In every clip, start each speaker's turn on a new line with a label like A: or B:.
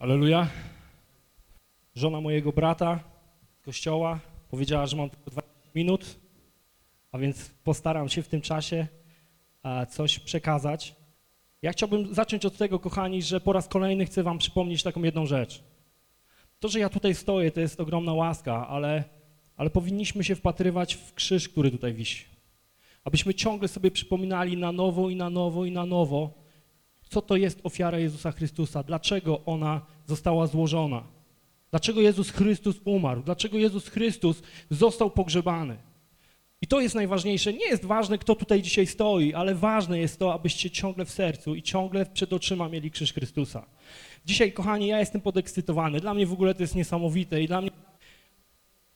A: Aleluja. Żona mojego brata z kościoła powiedziała, że mam tylko 20 minut, a więc postaram się w tym czasie e, coś przekazać. Ja chciałbym zacząć od tego, kochani, że po raz kolejny chcę wam przypomnieć taką jedną rzecz. To, że ja tutaj stoję, to jest ogromna łaska, ale, ale powinniśmy się wpatrywać w krzyż, który tutaj wisi. Abyśmy ciągle sobie przypominali na nowo i na nowo i na nowo, co to jest ofiara Jezusa Chrystusa, dlaczego ona została złożona, dlaczego Jezus Chrystus umarł, dlaczego Jezus Chrystus został pogrzebany. I to jest najważniejsze. Nie jest ważne, kto tutaj dzisiaj stoi, ale ważne jest to, abyście ciągle w sercu i ciągle przed oczyma mieli krzyż Chrystusa. Dzisiaj, kochani, ja jestem podekscytowany. Dla mnie w ogóle to jest niesamowite i dla mnie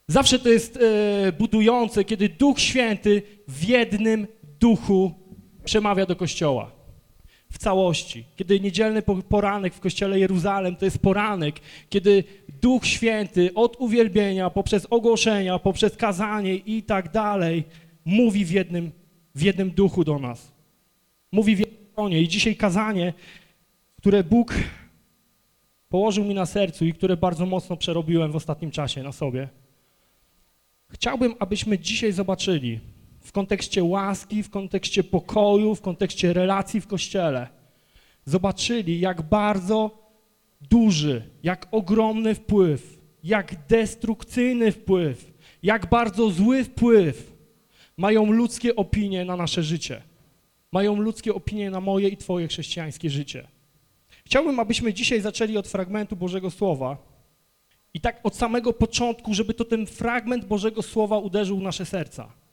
A: zawsze to jest e, budujące, kiedy Duch Święty w jednym duchu przemawia do Kościoła w całości. Kiedy niedzielny po- poranek w kościele Jeruzalem to jest poranek, kiedy Duch Święty od uwielbienia, poprzez ogłoszenia, poprzez kazanie i tak dalej mówi w jednym, w jednym duchu do nas. Mówi w jednym tonie. I dzisiaj kazanie, które Bóg położył mi na sercu i które bardzo mocno przerobiłem w ostatnim czasie na sobie. Chciałbym, abyśmy dzisiaj zobaczyli w kontekście łaski, w kontekście pokoju, w kontekście relacji w Kościele, zobaczyli, jak bardzo duży, jak ogromny wpływ, jak destrukcyjny wpływ, jak bardzo zły wpływ mają ludzkie opinie na nasze życie. Mają ludzkie opinie na moje i twoje chrześcijańskie życie. Chciałbym, abyśmy dzisiaj zaczęli od fragmentu Bożego Słowa i tak od samego początku, żeby to ten fragment Bożego Słowa uderzył w nasze serca.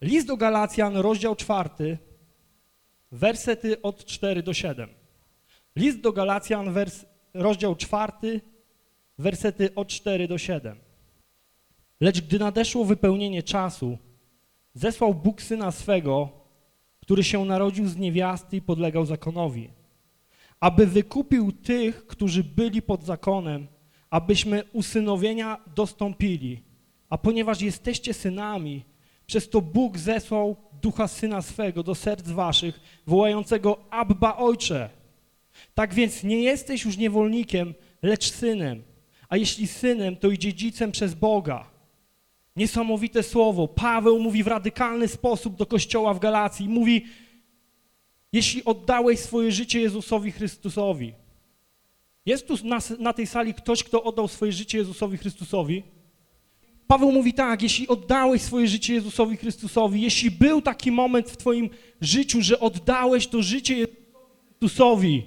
A: List do Galacjan, rozdział czwarty, wersety od 4 do 7. List do Galacjan, wers, rozdział czwarty, wersety od 4 do 7. Lecz gdy nadeszło wypełnienie czasu, zesłał Bóg Syna swego, który się narodził z niewiasty i podlegał zakonowi, aby wykupił tych, którzy byli pod zakonem, abyśmy usynowienia dostąpili. A ponieważ jesteście synami, przez to Bóg zesłał Ducha Syna swego do serc waszych, wołającego Abba Ojcze. Tak więc nie jesteś już niewolnikiem, lecz synem. A jeśli synem, to i dziedzicem przez Boga. Niesamowite słowo. Paweł mówi w radykalny sposób do kościoła w Galacji. Mówi, jeśli oddałeś swoje życie Jezusowi Chrystusowi. Jest tu na, na tej sali ktoś, kto oddał swoje życie Jezusowi Chrystusowi? Paweł mówi tak, jeśli oddałeś swoje życie Jezusowi Chrystusowi, jeśli był taki moment w twoim życiu, że oddałeś to życie Jezusowi Chrystusowi,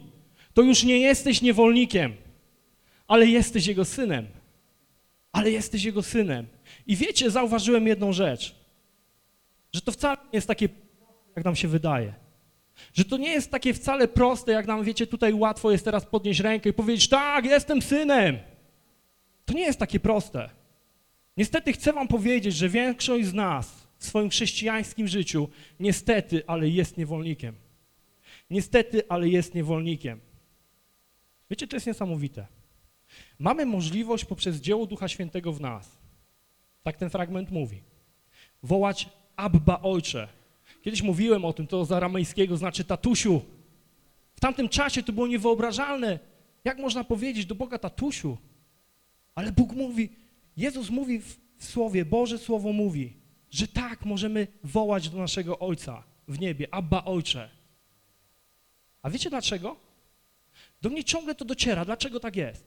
A: to już nie jesteś niewolnikiem, ale jesteś Jego synem. Ale jesteś Jego synem. I wiecie, zauważyłem jedną rzecz, że to wcale nie jest takie, jak nam się wydaje. Że to nie jest takie wcale proste, jak nam, wiecie, tutaj łatwo jest teraz podnieść rękę i powiedzieć, tak, jestem synem. To nie jest takie proste. Niestety chcę wam powiedzieć, że większość z nas w swoim chrześcijańskim życiu niestety, ale jest niewolnikiem. Niestety, ale jest niewolnikiem. Wiecie, to jest niesamowite. Mamy możliwość poprzez dzieło Ducha Świętego w nas, tak ten fragment mówi, wołać Abba Ojcze. Kiedyś mówiłem o tym, to z aramejskiego znaczy tatusiu. W tamtym czasie to było niewyobrażalne. Jak można powiedzieć do Boga tatusiu? Ale Bóg mówi, Jezus mówi w, Słowie, Boże Słowo mówi, że tak możemy wołać do naszego Ojca w niebie, Abba Ojcze. A wiecie dlaczego? Do mnie ciągle to dociera, dlaczego tak jest.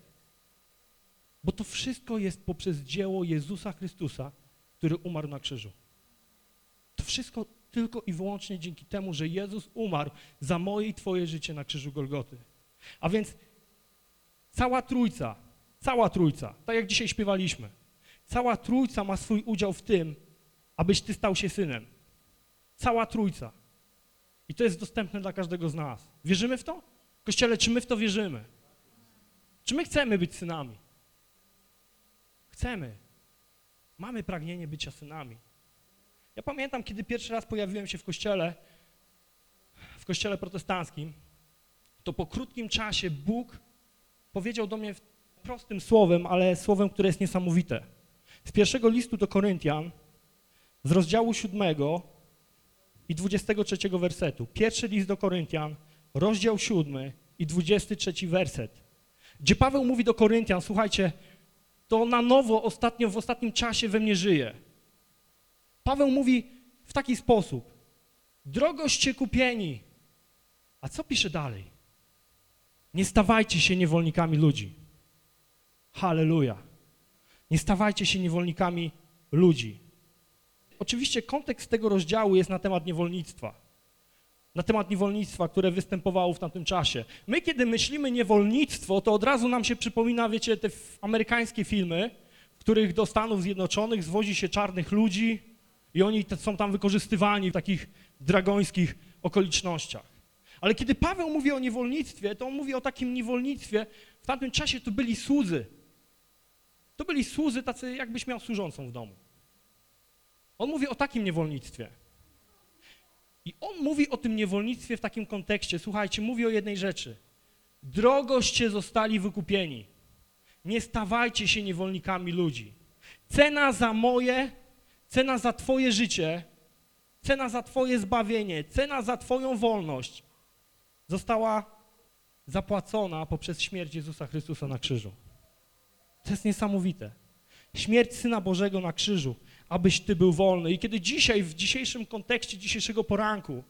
A: Bo to wszystko jest poprzez dzieło Jezusa Chrystusa, który umarł na krzyżu. To wszystko tylko i wyłącznie dzięki temu, że Jezus umarł za moje i twoje życie na krzyżu Golgoty. A więc cała Trójca, cała Trójca, tak jak dzisiaj śpiewaliśmy, cała Trójca ma swój udział w tym, abyś ty stał się synem. Cała Trójca. I to jest dostępne dla każdego z nas. Wierzymy w to? Kościele, czy my w to wierzymy? Czy my chcemy być synami? Chcemy. Mamy pragnienie bycia synami. Ja pamiętam, kiedy pierwszy raz pojawiłem się w kościele, w kościele protestanckim, to po krótkim czasie Bóg powiedział do mnie prostym słowem, ale słowem, które jest niesamowite. Z pierwszego listu do Koryntian, z rozdziału 7 i 23 wersetu. Pierwszy list do Koryntian, rozdział 7 i 23 werset. gdzie Paweł mówi do Koryntian, słuchajcie, to na nowo ostatnio, w ostatnim czasie we mnie żyje. Paweł mówi w taki sposób, drogoście kupieni. A co pisze dalej? Nie stawajcie się niewolnikami ludzi. Halleluja. Nie stawajcie się niewolnikami ludzi. Oczywiście kontekst tego rozdziału jest na temat niewolnictwa. Na temat niewolnictwa, które występowało w tamtym czasie. My, kiedy myślimy niewolnictwo, to od razu nam się przypomina, wiecie, te amerykańskie filmy, w których do Stanów Zjednoczonych zwozi się czarnych ludzi i oni są tam wykorzystywani w takich dragońskich okolicznościach. Ale kiedy Paweł mówi o niewolnictwie, to on mówi o takim niewolnictwie, w tamtym czasie to byli słudzy. To byli słudzy tacy, jakbyś miał służącą w domu. On mówi o takim niewolnictwie. I on mówi o tym niewolnictwie w takim kontekście. Słuchajcie, mówi o jednej rzeczy. Drogoście zostali wykupieni. Nie stawajcie się niewolnikami ludzi. Cena za moje, cena za twoje życie, cena za twoje zbawienie, cena za twoją wolność została zapłacona poprzez śmierć Jezusa Chrystusa na krzyżu. To jest niesamowite. Śmierć Syna Bożego na krzyżu, abyś Ty był wolny. I kiedy dzisiaj, w dzisiejszym kontekście dzisiejszego poranku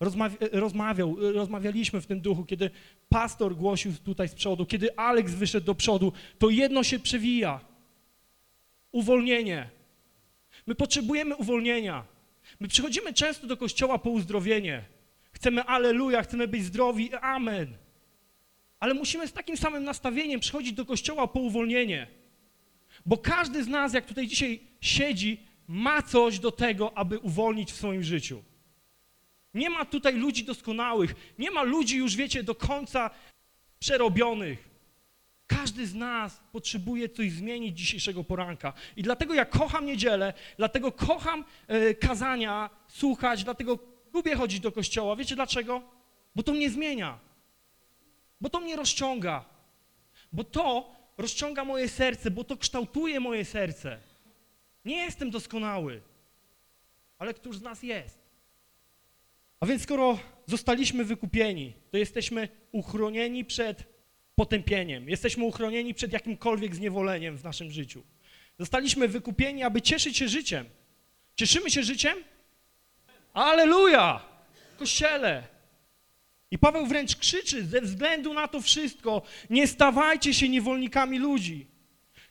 A: rozmawi rozmawiał, rozmawialiśmy w tym duchu, kiedy pastor głosił tutaj z przodu, kiedy Alex wyszedł do przodu, to jedno się przewija. Uwolnienie. My potrzebujemy uwolnienia. My przychodzimy często do kościoła po uzdrowienie. Chcemy aleluja, chcemy być zdrowi, amen. Ale musimy z takim samym nastawieniem przychodzić do kościoła po uwolnienie. Bo każdy z nas, jak tutaj dzisiaj siedzi, ma coś do tego, aby uwolnić w swoim życiu. Nie ma tutaj ludzi doskonałych, nie ma ludzi już, wiecie, do końca przerobionych. Każdy z nas potrzebuje coś zmienić dzisiejszego poranka. I dlatego ja kocham niedzielę, dlatego kocham e, kazania słuchać, dlatego lubię chodzić do kościoła. Wiecie dlaczego? Bo to mnie zmienia. Bo to mnie rozciąga. Bo to rozciąga moje serce, bo to kształtuje moje serce. Nie jestem doskonały, ale któż z nas jest? A więc skoro zostaliśmy wykupieni, to jesteśmy uchronieni przed potępieniem. Jesteśmy uchronieni przed jakimkolwiek zniewoleniem w naszym życiu. Zostaliśmy wykupieni, aby cieszyć się życiem. Cieszymy się życiem? Aleluja! Kościele! I Paweł wręcz krzyczy, ze względu na to wszystko, nie stawajcie się niewolnikami ludzi.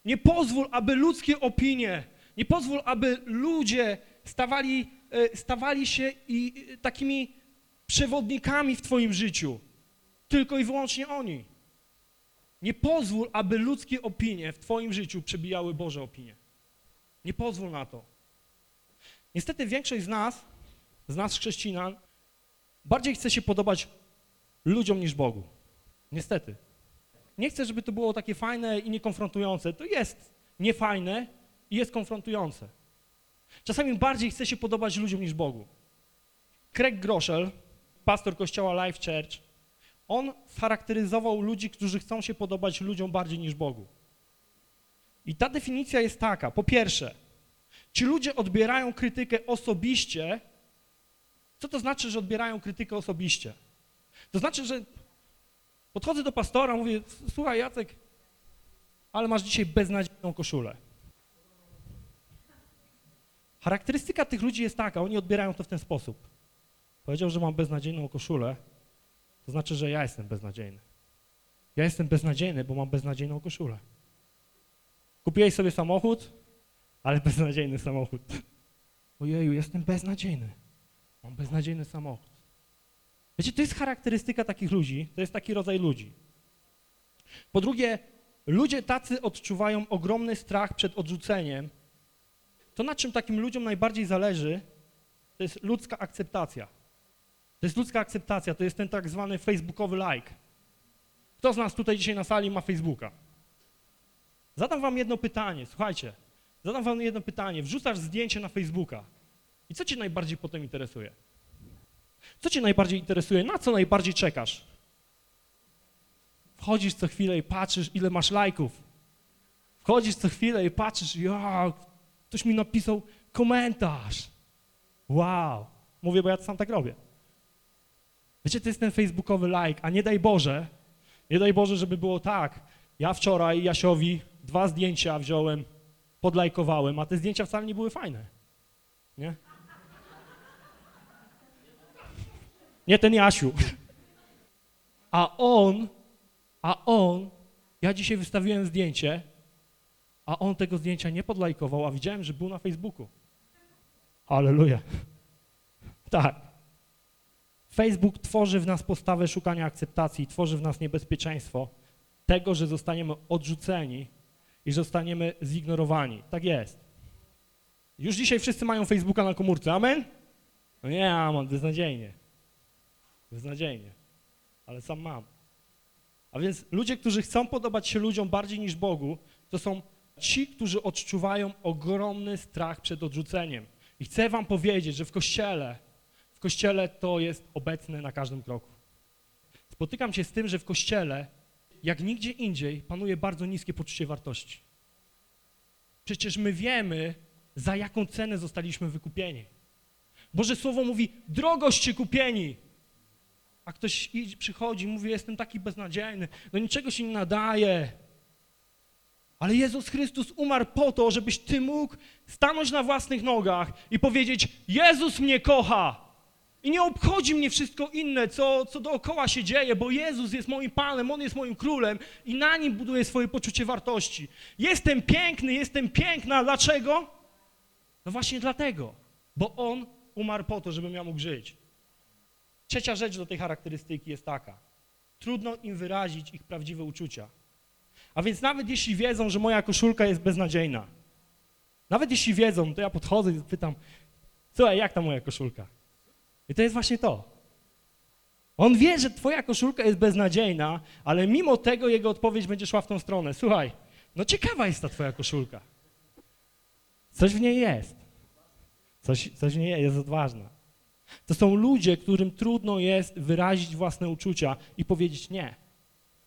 A: Nie pozwól, aby ludzkie opinie, nie pozwól, aby ludzie stawali, e, stawali się i e, takimi przewodnikami w twoim życiu. Tylko i wyłącznie oni. Nie pozwól, aby ludzkie opinie w twoim życiu przebijały Boże opinie. Nie pozwól na to. Niestety większość z nas, z nas chrześcijan, bardziej chce się podobać ludziom niż Bogu. Niestety. Nie chcę, żeby to było takie fajne i niekonfrontujące. To jest niefajne i jest konfrontujące. Czasami bardziej chce się podobać ludziom niż Bogu. Craig Groeschel, pastor kościoła Life Church, on scharakteryzował ludzi, którzy chcą się podobać ludziom bardziej niż Bogu. I ta definicja jest taka. Po pierwsze, ci ludzie odbierają krytykę osobiście. Co to znaczy, że odbierają krytykę osobiście? To znaczy, że podchodzę do pastora, mówię, słuchaj Jacek, ale masz dzisiaj beznadziejną koszulę. Charakterystyka tych ludzi jest taka, oni odbierają to w ten sposób. Powiedział, że mam beznadziejną koszulę, to znaczy, że ja jestem beznadziejny. Ja jestem beznadziejny, bo mam beznadziejną koszulę. Kupiłeś sobie samochód, ale beznadziejny samochód. Ojeju, jestem beznadziejny. Mam beznadziejny samochód. Wiecie, to jest charakterystyka takich ludzi, to jest taki rodzaj ludzi. Po drugie, ludzie tacy odczuwają ogromny strach przed odrzuceniem. To, na czym takim ludziom najbardziej zależy, to jest ludzka akceptacja. To jest ludzka akceptacja, to jest ten tak zwany facebookowy like. Kto z nas tutaj dzisiaj na sali ma Facebooka? Zadam wam jedno pytanie, słuchajcie. Zadam wam jedno pytanie. Wrzucasz zdjęcie na Facebooka i co cię najbardziej potem interesuje? Co cię najbardziej interesuje? Na co najbardziej czekasz? Wchodzisz co chwilę i patrzysz, ile masz lajków. Wchodzisz co chwilę i patrzysz, ja, ktoś mi napisał komentarz. Wow. Mówię, bo ja to sam tak robię. Wiecie, to jest ten facebookowy like, a nie daj Boże, nie daj Boże, żeby było tak, Ja wczoraj Jasiowi dwa zdjęcia wziąłem, podlajkowałem, a te zdjęcia wcale nie były fajne. Nie? Nie ten Jasiu. A on, a on, ja dzisiaj wystawiłem zdjęcie, a on tego zdjęcia nie podlajkował, a widziałem, że był na Facebooku. Aleluja. Tak. Facebook tworzy w nas postawę szukania akceptacji, tworzy w nas niebezpieczeństwo tego, że zostaniemy odrzuceni i zostaniemy zignorowani. Tak jest. Już dzisiaj wszyscy mają Facebooka na komórce. Amen? No nie, mam, beznadziejnie. Beznadziejnie. Ale sam mam. A więc ludzie, którzy chcą podobać się ludziom bardziej niż Bogu, to są ci, którzy odczuwają ogromny strach przed odrzuceniem. I chcę wam powiedzieć, że w Kościele, w Kościele to jest obecne na każdym kroku. Spotykam się z tym, że w Kościele, jak nigdzie indziej, panuje bardzo niskie poczucie wartości. Przecież my wiemy, za jaką cenę zostaliśmy wykupieni. Boże Słowo mówi, drogoście kupieni. A ktoś idzie, przychodzi, mówi, jestem taki beznadziejny, do niczego się nie nadaje. Ale Jezus Chrystus umarł po to, żebyś ty mógł stanąć na własnych nogach i powiedzieć, Jezus mnie kocha. I nie obchodzi mnie wszystko inne, co, co dookoła się dzieje, bo Jezus jest moim Panem, On jest moim Królem i na Nim buduję swoje poczucie wartości. Jestem piękny, jestem piękna. Dlaczego? No właśnie dlatego, bo On umarł po to, żebym ja mógł żyć. Trzecia rzecz do tej charakterystyki jest taka. Trudno im wyrazić ich prawdziwe uczucia. A więc nawet jeśli wiedzą, że moja koszulka jest beznadziejna, nawet jeśli wiedzą, to ja podchodzę i pytam, słuchaj, jak ta moja koszulka? I to jest właśnie to. On wie, że twoja koszulka jest beznadziejna, ale mimo tego jego odpowiedź będzie szła w tą stronę. Słuchaj, no ciekawa jest ta twoja koszulka. Coś w niej jest. Coś, coś w niej jest, odważna. To są ludzie, którym trudno jest wyrazić własne uczucia i powiedzieć nie.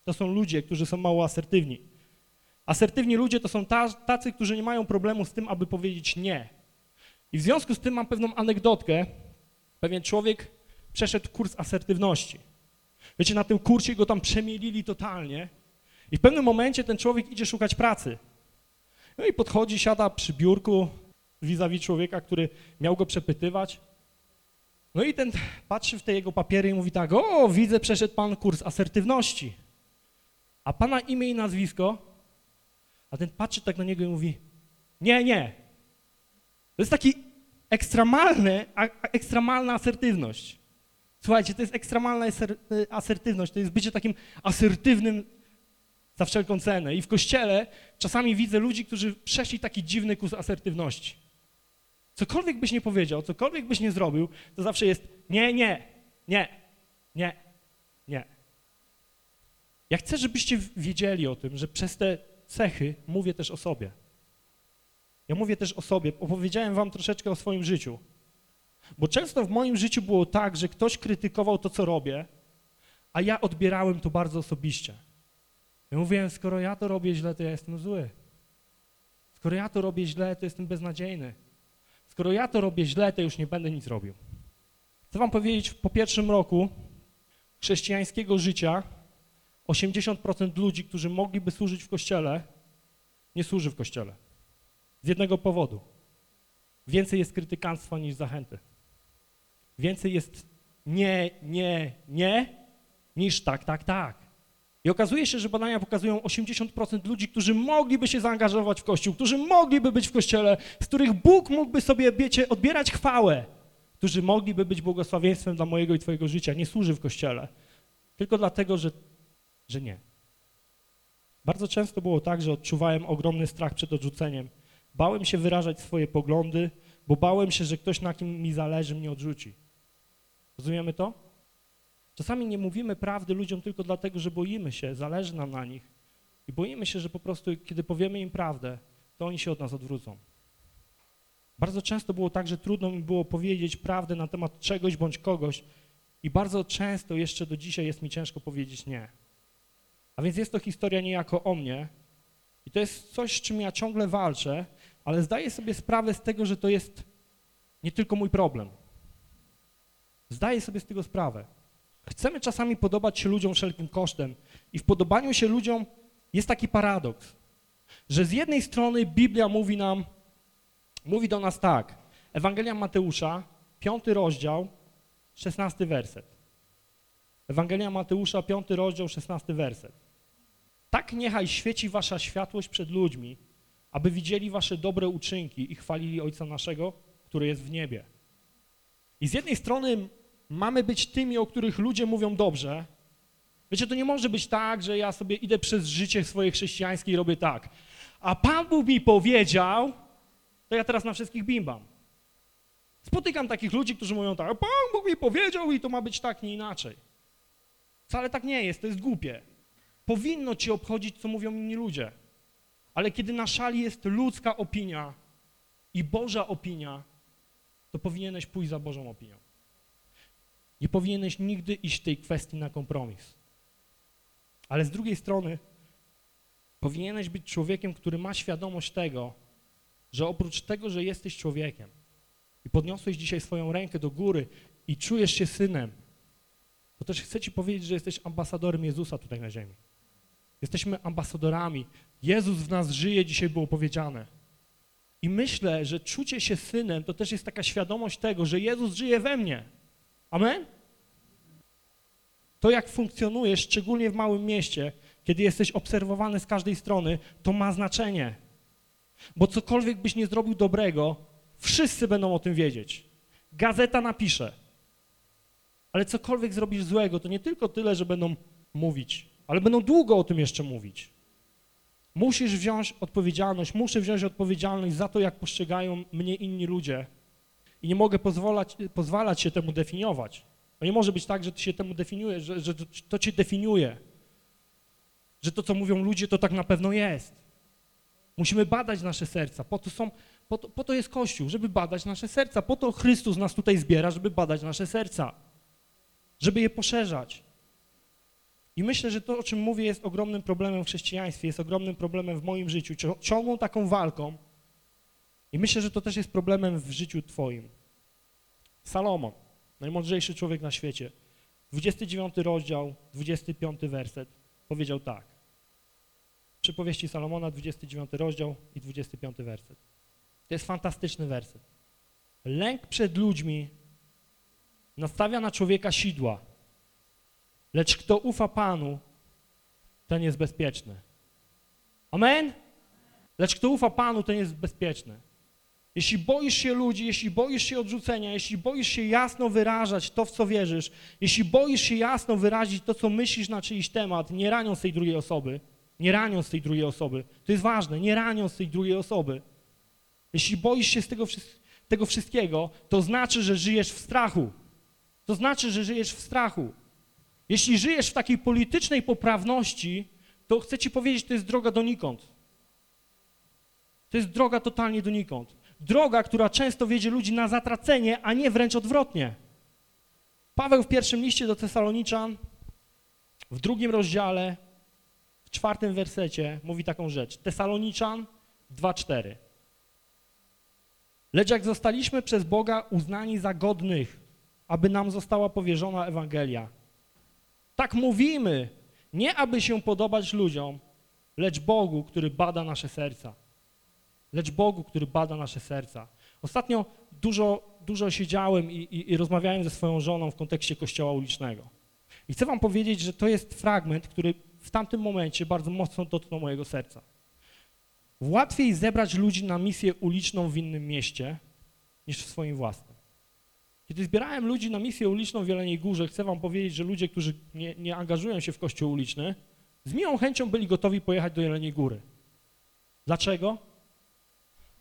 A: To są ludzie, którzy są mało asertywni. Asertywni ludzie to są tacy, którzy nie mają problemu z tym, aby powiedzieć nie. I w związku z tym mam pewną anegdotkę. Pewien człowiek przeszedł kurs asertywności. Wiecie, na tym kursie go tam przemielili totalnie i w pewnym momencie ten człowiek idzie szukać pracy. No i podchodzi, siada przy biurku vis-a-vis człowieka, który miał go przepytywać. No i ten patrzy w te jego papiery i mówi tak, o, widzę, przeszedł pan kurs asertywności. A pana imię i nazwisko? A ten patrzy tak na niego i mówi, nie, nie. To jest taki ekstremalny, ekstremalna asertywność. Słuchajcie, to jest ekstremalna asertywność, to jest bycie takim asertywnym za wszelką cenę. I w kościele czasami widzę ludzi, którzy przeszli taki dziwny kurs asertywności. Cokolwiek byś nie powiedział, cokolwiek byś nie zrobił, to zawsze jest nie, nie, nie, nie, nie. Ja chcę, żebyście wiedzieli o tym, że przez te cechy mówię też o sobie. Ja mówię też o sobie, opowiedziałem wam troszeczkę o swoim życiu. Bo często w moim życiu było tak, że ktoś krytykował to, co robię, a ja odbierałem to bardzo osobiście. Ja mówiłem, skoro ja to robię źle, to ja jestem zły. Skoro ja to robię źle, to jestem beznadziejny. Skoro ja to robię źle, to już nie będę nic robił. Chcę wam powiedzieć, po pierwszym roku chrześcijańskiego życia 80% ludzi, którzy mogliby służyć w Kościele, nie służy w Kościele. Z jednego powodu. Więcej jest krytykanstwa niż zachęty. Więcej jest nie, nie, nie, niż tak, tak, tak. I okazuje się, że badania pokazują 80% ludzi, którzy mogliby się zaangażować w Kościół, którzy mogliby być w Kościele, z których Bóg mógłby sobie, wiecie, odbierać chwałę, którzy mogliby być błogosławieństwem dla mojego i twojego życia, nie służy w Kościele. Tylko dlatego, że, że nie. Bardzo często było tak, że odczuwałem ogromny strach przed odrzuceniem. Bałem się wyrażać swoje poglądy, bo bałem się, że ktoś, na kim mi zależy, mnie odrzuci. Rozumiemy to? Czasami nie mówimy prawdy ludziom tylko dlatego, że boimy się, zależy nam na nich i boimy się, że po prostu, kiedy powiemy im prawdę, to oni się od nas odwrócą. Bardzo często było tak, że trudno mi było powiedzieć prawdę na temat czegoś bądź kogoś i bardzo często jeszcze do dzisiaj jest mi ciężko powiedzieć nie. A więc jest to historia niejako o mnie i to jest coś, z czym ja ciągle walczę, ale zdaję sobie sprawę z tego, że to jest nie tylko mój problem. Zdaję sobie z tego sprawę. Chcemy czasami podobać się ludziom wszelkim kosztem i w podobaniu się ludziom jest taki paradoks, że z jednej strony Biblia mówi nam, mówi do nas tak, Ewangelia Mateusza, piąty rozdział, szesnasty werset. Ewangelia Mateusza, piąty rozdział, szesnasty werset. Tak niechaj świeci wasza światłość przed ludźmi, aby widzieli wasze dobre uczynki i chwalili Ojca naszego, który jest w niebie. I z jednej strony mamy być tymi, o których ludzie mówią dobrze. Wiecie, to nie może być tak, że ja sobie idę przez życie swoje chrześcijańskie i robię tak. A Pan Bóg mi powiedział, to ja teraz na wszystkich bimbam. Spotykam takich ludzi, którzy mówią tak, Pan Bóg mi powiedział i to ma być tak, nie inaczej. Wcale tak nie jest, to jest głupie. Powinno cię obchodzić, co mówią inni ludzie. Ale kiedy na szali jest ludzka opinia i Boża opinia, to powinieneś pójść za Bożą opinią. Nie powinieneś nigdy iść w tej kwestii na kompromis. Ale z drugiej strony powinieneś być człowiekiem, który ma świadomość tego, że oprócz tego, że jesteś człowiekiem i podniosłeś dzisiaj swoją rękę do góry i czujesz się synem, to też chcę ci powiedzieć, że jesteś ambasadorem Jezusa tutaj na ziemi. Jesteśmy ambasadorami. Jezus w nas żyje, dzisiaj było powiedziane. I myślę, że czucie się synem to też jest taka świadomość tego, że Jezus żyje we mnie. Amen? To jak funkcjonujesz, szczególnie w małym mieście, kiedy jesteś obserwowany z każdej strony, to ma znaczenie. Bo cokolwiek byś nie zrobił dobrego, wszyscy będą o tym wiedzieć. Gazeta napisze. Ale cokolwiek zrobisz złego, to nie tylko tyle, że będą mówić, ale będą długo o tym jeszcze mówić. Musisz wziąć odpowiedzialność, muszę wziąć odpowiedzialność za to, jak postrzegają mnie inni ludzie. I nie mogę pozwalać, pozwalać się temu definiować. Nie może być tak, że ty się temu definiujesz, że, że to, to cię definiuje. Że to, co mówią ludzie, to tak na pewno jest. Musimy badać nasze serca. Po to, są, po, to, po to jest Kościół, żeby badać nasze serca. Po to Chrystus nas tutaj zbiera, żeby badać nasze serca. Żeby je poszerzać. I myślę, że to, o czym mówię, jest ogromnym problemem w chrześcijaństwie, jest ogromnym problemem w moim życiu, ciągłą taką walką. I myślę, że to też jest problemem w życiu twoim. Salomon, najmądrzejszy człowiek na świecie, 29 rozdział, 25 werset, powiedział tak. Przypowieści Salomona, 29 rozdział i 25 werset. To jest fantastyczny werset. Lęk przed ludźmi nastawia na człowieka sidła, lecz kto ufa Panu, ten jest bezpieczny. Amen? Lecz kto ufa Panu, ten jest bezpieczny. Jeśli boisz się ludzi, jeśli boisz się odrzucenia, jeśli boisz się jasno wyrażać to, w co wierzysz, jeśli boisz się jasno wyrazić to, co myślisz na czyjś temat, nie raniąc tej drugiej osoby, nie raniąc tej drugiej osoby, to jest ważne, nie raniąc tej drugiej osoby. Jeśli boisz się z tego, tego wszystkiego, to znaczy, że żyjesz w strachu. To znaczy, że żyjesz w strachu. Jeśli żyjesz w takiej politycznej poprawności, to chcę ci powiedzieć, to jest droga donikąd. To jest droga totalnie donikąd. Droga, która często wiedzie ludzi na zatracenie, a nie wręcz odwrotnie. Paweł w pierwszym liście do Tesaloniczan, w drugim rozdziale, w czwartym wersecie mówi taką rzecz. Tesaloniczan 2,4. Lecz jak zostaliśmy przez Boga uznani za godnych, aby nam została powierzona Ewangelia, tak mówimy, nie aby się podobać ludziom, lecz Bogu, który bada nasze serca. Lecz Bogu, który bada nasze serca. Ostatnio dużo, dużo siedziałem i, i, i rozmawiałem ze swoją żoną w kontekście kościoła ulicznego. I chcę wam powiedzieć, że to jest fragment, który w tamtym momencie bardzo mocno dotknął mojego serca. Łatwiej zebrać ludzi na misję uliczną w innym mieście, niż w swoim własnym. Kiedy zbierałem ludzi na misję uliczną w Jeleniej Górze, chcę wam powiedzieć, że ludzie, którzy nie, nie angażują się w kościół uliczny, z miłą chęcią byli gotowi pojechać do Jeleniej Góry. Dlaczego?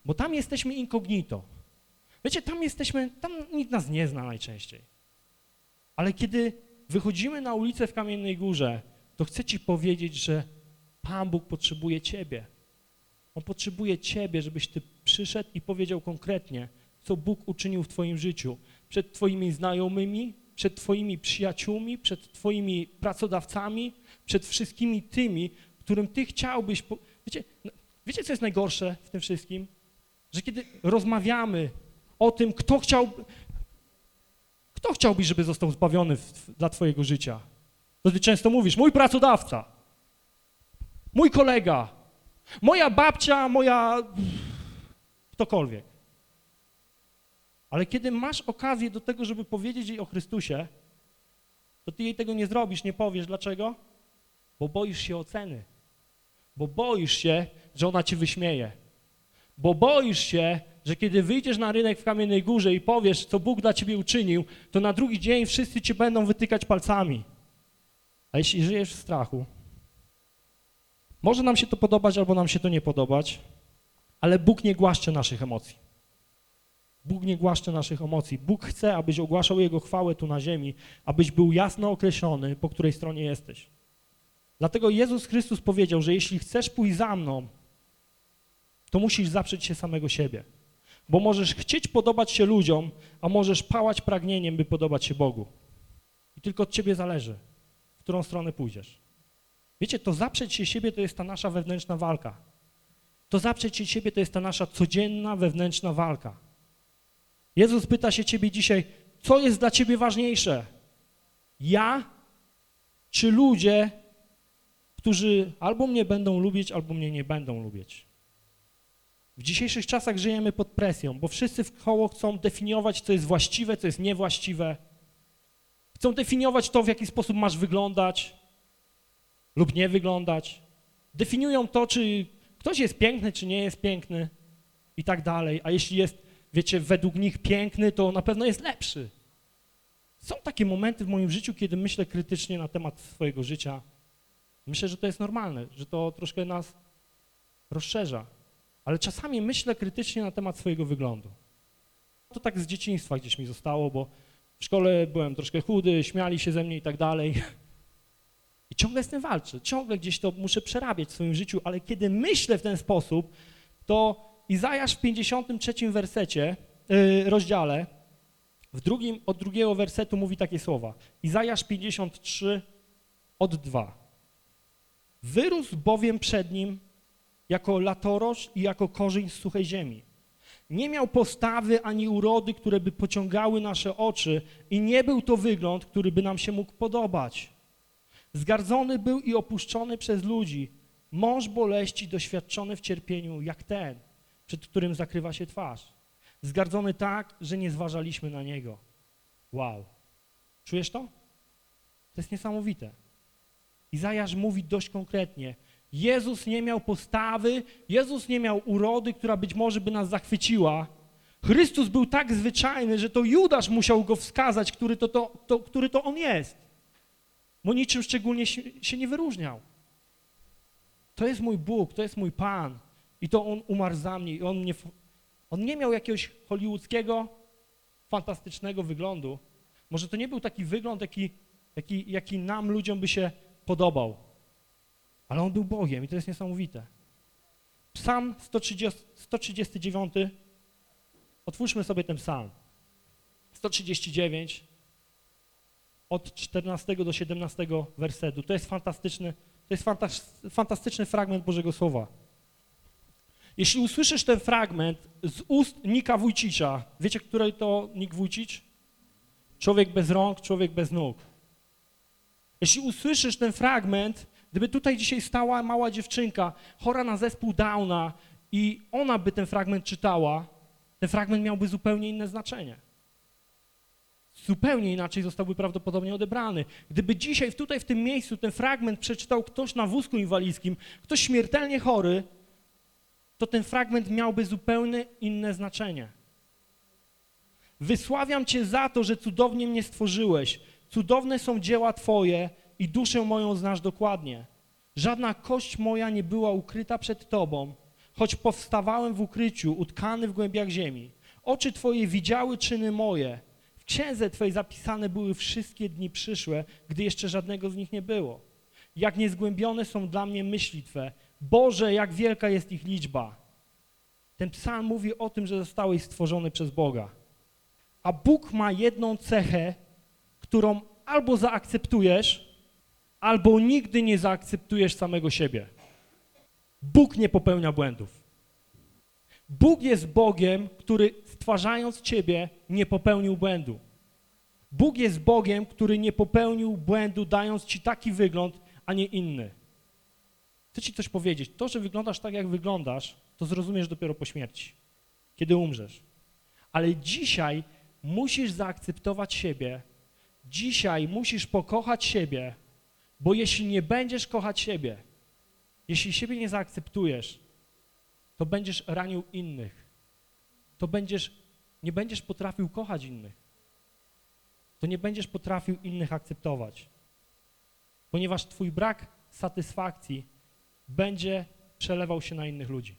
A: Bo tam jesteśmy incognito. Wiecie, tam jesteśmy, tam nikt nas nie zna najczęściej. Ale kiedy wychodzimy na ulicę w Kamiennej Górze, to chcę ci powiedzieć, że Pan Bóg potrzebuje ciebie. On potrzebuje ciebie, żebyś ty przyszedł i powiedział konkretnie, co Bóg uczynił w twoim życiu przed Twoimi znajomymi, przed Twoimi przyjaciółmi, przed Twoimi pracodawcami, przed wszystkimi tymi, którym Ty chciałbyś... Wiecie, no, wiecie, co jest najgorsze w tym wszystkim? Że kiedy rozmawiamy o tym, kto chciał... Kto chciałbyś, żeby został zbawiony w, dla Twojego życia? To Ty często mówisz, mój pracodawca. mój kolega, moja babcia, moja ktokolwiek. Ale kiedy masz okazję do tego, żeby powiedzieć jej o Chrystusie, to ty jej tego nie zrobisz, nie powiesz. Dlaczego? Bo boisz się oceny. Bo boisz się, że ona ci wyśmieje. Bo boisz się, że kiedy wyjdziesz na rynek w Kamiennej Górze i powiesz, co Bóg dla ciebie uczynił, to na drugi dzień wszyscy ci będą wytykać palcami. A jeśli żyjesz w strachu, może nam się to podobać albo nam się to nie podobać, ale Bóg nie głaszcze naszych emocji. Bóg nie głaszcze naszych emocji. Bóg chce, abyś ogłaszał Jego chwałę tu na ziemi, abyś był jasno określony, po której stronie jesteś. Dlatego Jezus Chrystus powiedział, że jeśli chcesz pójść za mną, to musisz zaprzeć się samego siebie. Bo możesz chcieć podobać się ludziom, a możesz pałać pragnieniem, by podobać się Bogu. I tylko od ciebie zależy, w którą stronę pójdziesz. Wiecie, to zaprzeć się siebie to jest ta nasza wewnętrzna walka. To zaprzeć się siebie to jest ta nasza codzienna wewnętrzna walka. Jezus pyta się ciebie dzisiaj, co jest dla ciebie ważniejsze? Ja czy ludzie, którzy albo mnie będą lubić, albo mnie nie będą lubić? W dzisiejszych czasach żyjemy pod presją, bo wszyscy w koło chcą definiować, co jest właściwe, co jest niewłaściwe. Chcą definiować to, w jaki sposób masz wyglądać lub nie wyglądać. Definiują to, czy ktoś jest piękny, czy nie jest piękny i tak dalej. A jeśli jest, wiecie, według nich piękny, to na pewno jest lepszy. Są takie momenty w moim życiu, kiedy myślę krytycznie na temat swojego życia. Myślę, że to jest normalne, że to troszkę nas rozszerza. Ale czasami myślę krytycznie na temat swojego wyglądu. To tak z dzieciństwa gdzieś mi zostało, bo w szkole byłem troszkę chudy, śmiali się ze mnie i tak dalej. I ciągle z tym walczę, ciągle gdzieś to muszę przerabiać w swoim życiu, ale kiedy myślę w ten sposób, to Izajasz w 53 wersecie, yy, rozdziale, w drugim, od drugiego wersetu mówi takie słowa. Izajasz 53 od 2. Wyrósł bowiem przed nim jako latorość i jako korzeń z suchej ziemi. Nie miał postawy ani urody, które by pociągały nasze oczy i nie był to wygląd, który by nam się mógł podobać. Zgardzony był i opuszczony przez ludzi, mąż boleści doświadczony w cierpieniu jak ten, przed którym zakrywa się twarz. Zgardzony tak, że nie zważaliśmy na niego. Wow. Czujesz to? To jest niesamowite. Izajasz mówi dość konkretnie. Jezus nie miał postawy, Jezus nie miał urody, która być może by nas zachwyciła. Chrystus był tak zwyczajny, że to Judasz musiał go wskazać, który to, to, to, który to on jest. Bo niczym szczególnie się nie wyróżniał. To jest mój Bóg, to jest mój Pan. I to On umarł za mnie. I on, mnie, on nie miał jakiegoś hollywoodzkiego, fantastycznego wyglądu. Może to nie był taki wygląd, jaki, jaki, jaki nam, ludziom by się podobał. Ale On był Bogiem i to jest niesamowite. Psalm 130, 139, otwórzmy sobie ten psalm. 139, od 14 do 17 wersetu. To jest fantastyczny, to jest fantastyczny fragment Bożego Słowa. Jeśli usłyszysz ten fragment z ust Nika Wójcicza, wiecie, który to Nik Wójcicz? Człowiek bez rąk, człowiek bez nóg. Jeśli usłyszysz ten fragment, gdyby tutaj dzisiaj stała mała dziewczynka, chora na zespół Downa i ona by ten fragment czytała, ten fragment miałby zupełnie inne znaczenie zupełnie inaczej zostałby prawdopodobnie odebrany. Gdyby dzisiaj tutaj w tym miejscu ten fragment przeczytał ktoś na wózku inwalidzkim, ktoś śmiertelnie chory, to ten fragment miałby zupełnie inne znaczenie. Wysławiam Cię za to, że cudownie mnie stworzyłeś. Cudowne są dzieła Twoje i duszę moją znasz dokładnie. Żadna kość moja nie była ukryta przed Tobą, choć powstawałem w ukryciu, utkany w głębiach ziemi. Oczy Twoje widziały czyny moje, księdze Twojej zapisane były wszystkie dni przyszłe, gdy jeszcze żadnego z nich nie było. Jak niezgłębione są dla mnie myśli Twe. Boże, jak wielka jest ich liczba. Ten psalm mówi o tym, że zostałeś stworzony przez Boga. A Bóg ma jedną cechę, którą albo zaakceptujesz, albo nigdy nie zaakceptujesz samego siebie. Bóg nie popełnia błędów. Bóg jest Bogiem, który stwarzając Ciebie nie popełnił błędu. Bóg jest Bogiem, który nie popełnił błędu, dając Ci taki wygląd, a nie inny. chcę ci coś powiedzieć. To, że wyglądasz tak, jak wyglądasz, to zrozumiesz dopiero po śmierci, kiedy umrzesz. Ale dzisiaj musisz zaakceptować siebie, dzisiaj musisz pokochać siebie, bo jeśli nie będziesz kochać siebie, jeśli siebie nie zaakceptujesz, to będziesz ranił innych. To będziesz, nie będziesz potrafił kochać innych. To nie będziesz potrafił innych akceptować. Ponieważ twój brak satysfakcji będzie przelewał się na innych ludzi.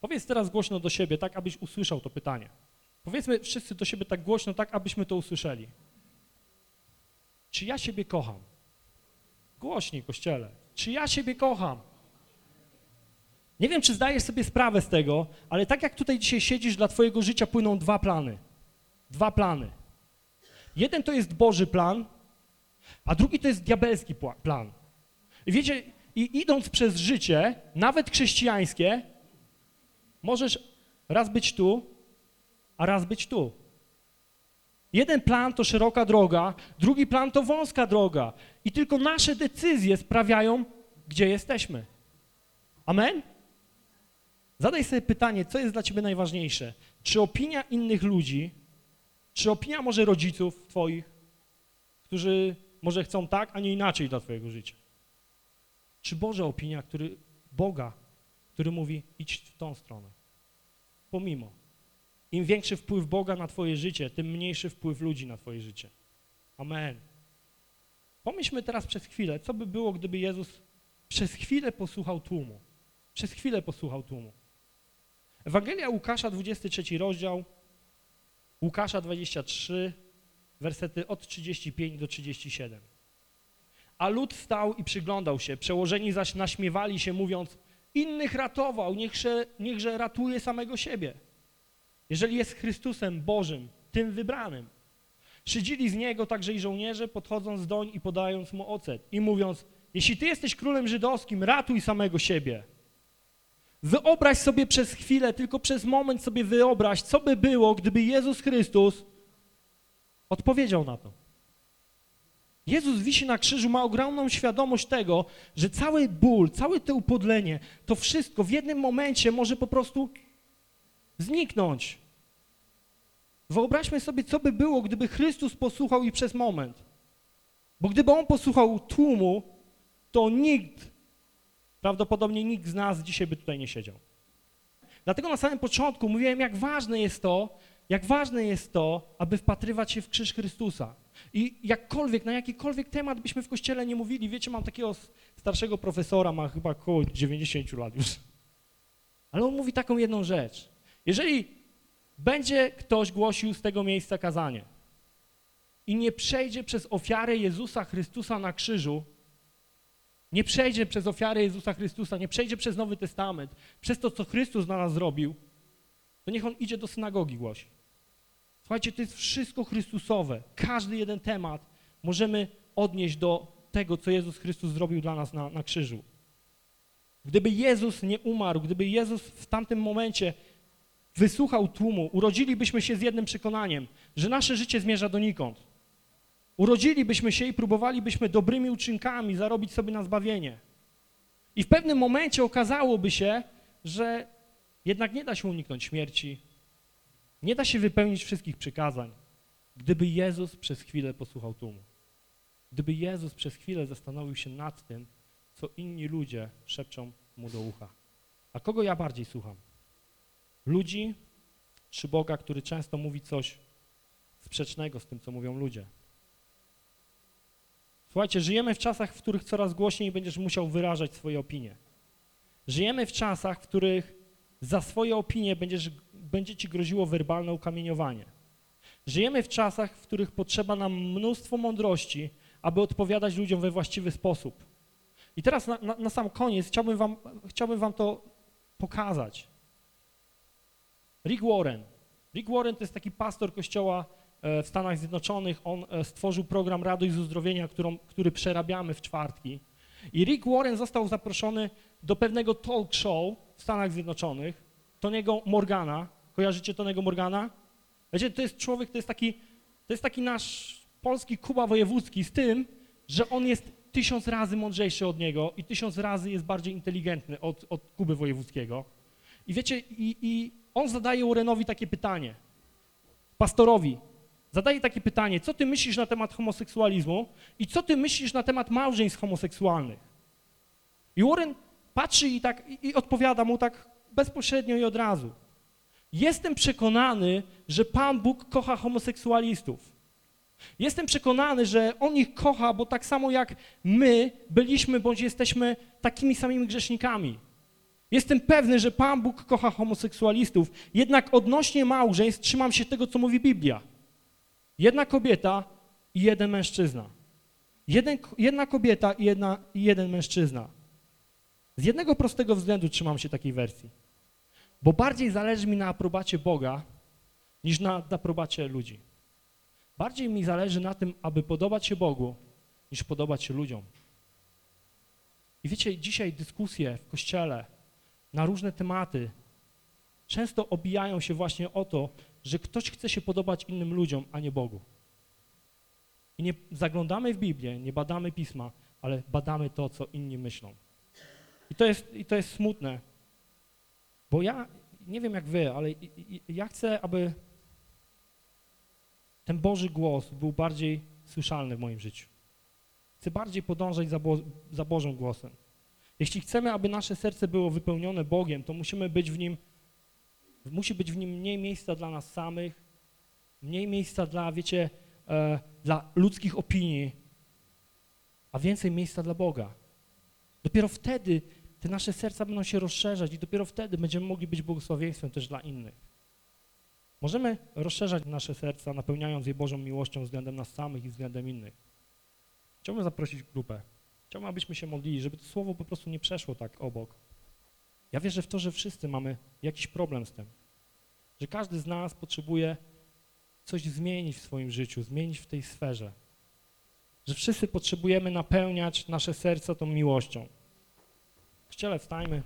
A: Powiedz teraz głośno do siebie, tak abyś usłyszał to pytanie. Powiedzmy wszyscy do siebie tak głośno, tak abyśmy to usłyszeli. Czy ja siebie kocham? Głośniej, Kościele. Czy ja siebie kocham? Nie wiem, czy zdajesz sobie sprawę z tego, ale tak jak tutaj dzisiaj siedzisz, dla twojego życia płyną dwa plany. Dwa plany. Jeden to jest Boży plan, a drugi to jest diabelski plan. I wiecie, i idąc przez życie, nawet chrześcijańskie, możesz raz być tu, a raz być tu. Jeden plan to szeroka droga, drugi plan to wąska droga. I tylko nasze decyzje sprawiają, gdzie jesteśmy. Amen? Zadaj sobie pytanie, co jest dla ciebie najważniejsze? Czy opinia innych ludzi, czy opinia może rodziców twoich, którzy może chcą tak, a nie inaczej dla twojego życia? Czy Boża opinia, który, Boga, który mówi idź w tą stronę? Pomimo. Im większy wpływ Boga na twoje życie, tym mniejszy wpływ ludzi na twoje życie. Amen. Pomyślmy teraz przez chwilę, co by było, gdyby Jezus przez chwilę posłuchał tłumu. Przez chwilę posłuchał tłumu. Ewangelia Łukasza, 23 rozdział, Łukasza 23, wersety od 35 do 37. A lud stał i przyglądał się, przełożeni zaś naśmiewali się, mówiąc, innych ratował, niechże, niechże ratuje samego siebie. Jeżeli jest Chrystusem Bożym, tym wybranym. Szydzili z Niego także i żołnierze, podchodząc doń i podając Mu ocet i mówiąc, jeśli Ty jesteś królem żydowskim, ratuj samego siebie. Wyobraź sobie przez chwilę, tylko przez moment sobie wyobraź, co by było, gdyby Jezus Chrystus odpowiedział na to. Jezus wisi na krzyżu, ma ogromną świadomość tego, że cały ból, całe to upodlenie, to wszystko w jednym momencie może po prostu zniknąć. Wyobraźmy sobie, co by było, gdyby Chrystus posłuchał i przez moment. Bo gdyby On posłuchał tłumu, to nikt, prawdopodobnie nikt z nas dzisiaj by tutaj nie siedział. Dlatego na samym początku mówiłem, jak ważne jest to, jak ważne jest to, aby wpatrywać się w krzyż Chrystusa. I jakkolwiek, na jakikolwiek temat byśmy w Kościele nie mówili, wiecie, mam takiego starszego profesora, ma chyba około 90 lat już, ale on mówi taką jedną rzecz. Jeżeli będzie ktoś głosił z tego miejsca kazanie i nie przejdzie przez ofiarę Jezusa Chrystusa na krzyżu, nie przejdzie przez ofiarę Jezusa Chrystusa, nie przejdzie przez Nowy Testament, przez to, co Chrystus dla nas zrobił, to niech on idzie do synagogi głosi. Słuchajcie, to jest wszystko Chrystusowe. Każdy jeden temat możemy odnieść do tego, co Jezus Chrystus zrobił dla nas na, na krzyżu. Gdyby Jezus nie umarł, gdyby Jezus w tamtym momencie wysłuchał tłumu, urodzilibyśmy się z jednym przekonaniem, że nasze życie zmierza donikąd. Urodzilibyśmy się i próbowalibyśmy dobrymi uczynkami zarobić sobie na zbawienie. I w pewnym momencie okazałoby się, że jednak nie da się uniknąć śmierci, nie da się wypełnić wszystkich przykazań, gdyby Jezus przez chwilę posłuchał tłumu. Gdyby Jezus przez chwilę zastanowił się nad tym, co inni ludzie szepczą mu do ucha. A kogo ja bardziej słucham? Ludzi czy Boga, który często mówi coś sprzecznego z tym, co mówią ludzie? Słuchajcie, żyjemy w czasach, w których coraz głośniej będziesz musiał wyrażać swoje opinie. Żyjemy w czasach, w których za swoje opinie będziesz, będzie ci groziło werbalne ukamieniowanie. Żyjemy w czasach, w których potrzeba nam mnóstwo mądrości, aby odpowiadać ludziom we właściwy sposób. I teraz na, na, na sam koniec chciałbym wam, chciałbym wam to pokazać. Rick Warren. Rick Warren to jest taki pastor kościoła e, w Stanach Zjednoczonych. On e, stworzył program Radość z Uzdrowienia, którą, który przerabiamy w czwartki. I Rick Warren został zaproszony do pewnego talk show w Stanach Zjednoczonych, Tony'ego Morgana. Kojarzycie Tony'ego Morgana? Wiecie, to jest człowiek, to jest taki, to jest taki nasz polski Kuba Wojewódzki z tym, że on jest tysiąc razy mądrzejszy od niego i tysiąc razy jest bardziej inteligentny od, od Kuby Wojewódzkiego. I wiecie, i, i on zadaje Warrenowi takie pytanie, pastorowi, zadaje takie pytanie, co ty myślisz na temat homoseksualizmu i co ty myślisz na temat małżeństw homoseksualnych? I Warren patrzy i tak i odpowiada mu tak bezpośrednio i od razu. Jestem przekonany, że Pan Bóg kocha homoseksualistów. Jestem przekonany, że On ich kocha, bo tak samo jak my byliśmy bądź jesteśmy takimi samymi grzesznikami. Jestem pewny, że Pan Bóg kocha homoseksualistów, jednak odnośnie małżeństw trzymam się tego, co mówi Biblia. Jedna kobieta i jeden mężczyzna. Jeden, jedna kobieta i, jedna, i jeden mężczyzna. Z jednego prostego względu trzymam się takiej wersji. Bo bardziej zależy mi na aprobacie Boga, niż na aprobacie ludzi. Bardziej mi zależy na tym, aby podobać się Bogu, niż podobać się ludziom. I wiecie, dzisiaj dyskusje w Kościele na różne tematy często obijają się właśnie o to, że ktoś chce się podobać innym ludziom, a nie Bogu. I nie zaglądamy w Biblię, nie badamy Pisma, ale badamy to, co inni myślą. I to jest, i to jest smutne, bo ja, nie wiem jak wy, ale ja chcę, aby ten Boży głos był bardziej słyszalny w moim życiu. Chcę bardziej podążać za, Bo za Bożym głosem. Jeśli chcemy, aby nasze serce było wypełnione Bogiem, to musimy być w nim, musi być w nim mniej miejsca dla nas samych, mniej miejsca dla, wiecie, e, dla ludzkich opinii, a więcej miejsca dla Boga. Dopiero wtedy te nasze serca będą się rozszerzać i dopiero wtedy będziemy mogli być błogosławieństwem też dla innych. Możemy rozszerzać nasze serca, napełniając je Bożą miłością względem nas samych i względem innych. Chciałbym zaprosić grupę. Chciałbym, abyśmy się modlili, żeby to słowo po prostu nie przeszło tak obok. Ja wierzę w to, że wszyscy mamy jakiś problem z tym. Że każdy z nas potrzebuje coś zmienić w swoim życiu, zmienić w tej sferze. Że wszyscy potrzebujemy napełniać nasze serca tą miłością. Kościele wstajmy.